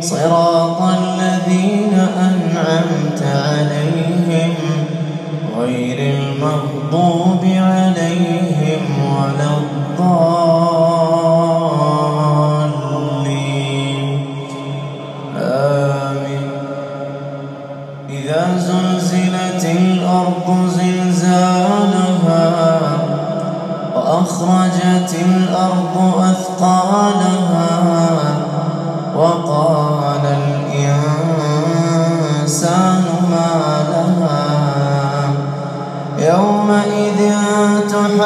صراط الذين أنعمت عليهم غير المغضوب عليهم ولا الضالين. آمين. إذا زلزلت الأرض زلزالها وأخرجت الأرض أثقالها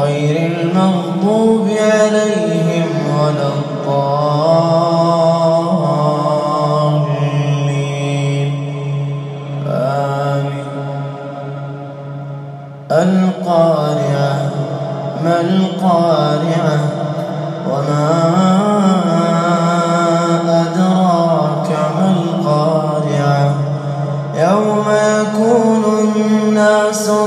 غير المغضوب عليهم ولا الضالين. آمين. القارعة ما القارعة؟ وما